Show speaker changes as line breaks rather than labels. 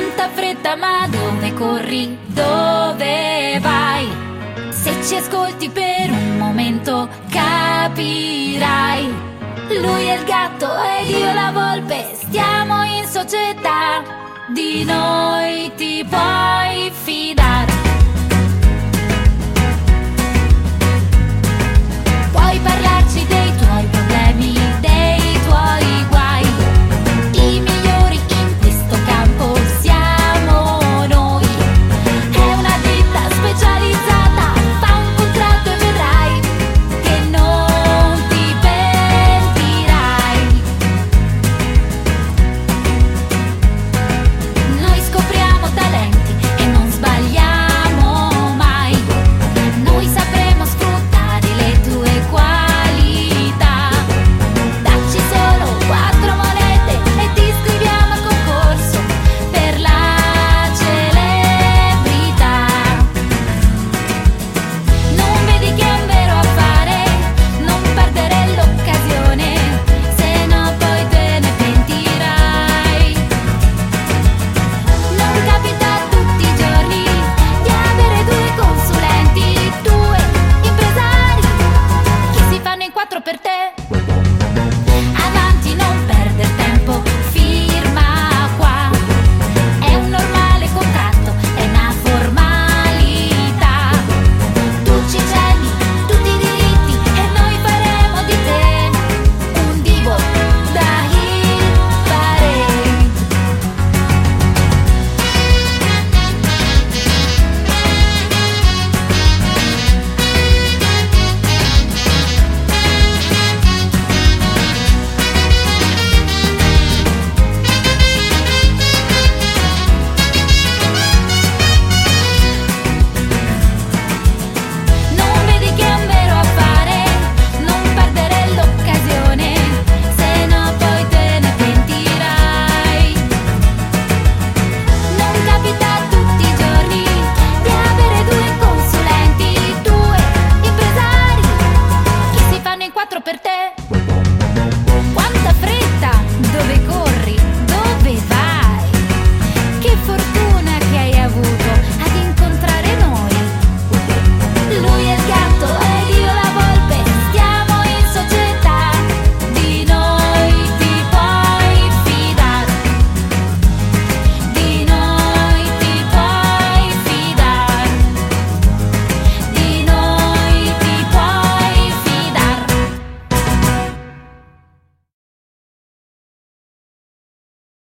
tanta fretta, ma dove corri? Dove vai? Se ci ascolti per un momento capirai. Lui è il gatto ed io la volpe, stiamo in società, di noi ti puoi fidare. per te. in quattro per te.